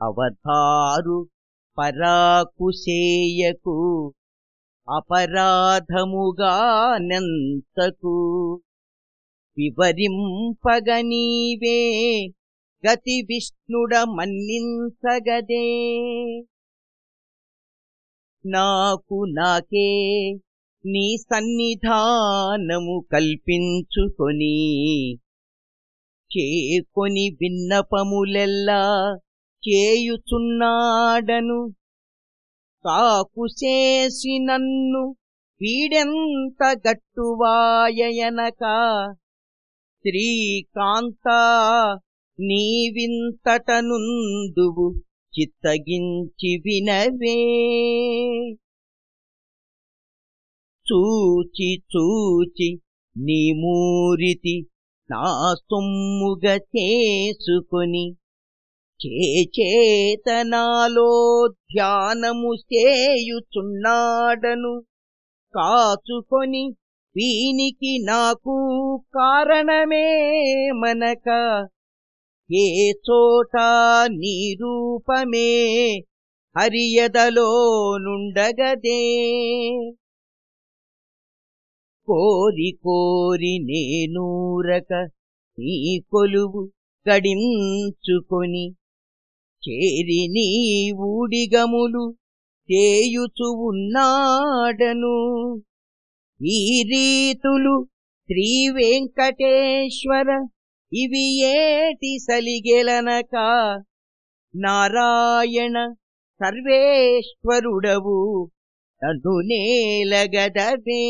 అవతారు పరాకుశేయకు అపరాధముగానంతకు. వివరింపగనీవే గతి విష్ణుడ మన్నించగదే నాకు నాకే నీ సన్నిధానము కల్పించుకొని చేకొని విన్నపములెల్లా చేయుచున్నాడను. కాకుశేసి నన్ను వీడెంత గట్టువాయనక. శ్రీకాంత నీవింతటనుందువు చిత్తగించి వినవే. చూచి చూచి నీ మూరితి నా సొమ్ముగ చేసుకొని చేతనాలో ధ్యానము చేయుచున్నాడను. కాచుకొని వీనికి నాకు కారణమే మనక. ఏ చోట నీ రూపమే హరియదలో నుండగదే కోరి కోరి నేనూరక నీ కొలువు గడించుకొని చేరి నీ ఊడిగములు చేయుచు ఉన్నాడను. ఈ రీతులు శ్రీ వెంకటేశ్వర ఇవి ఏటి సలిగెలనక? నారాయణ సర్వేశ్వరుడవు నన్ను నేలగదవే.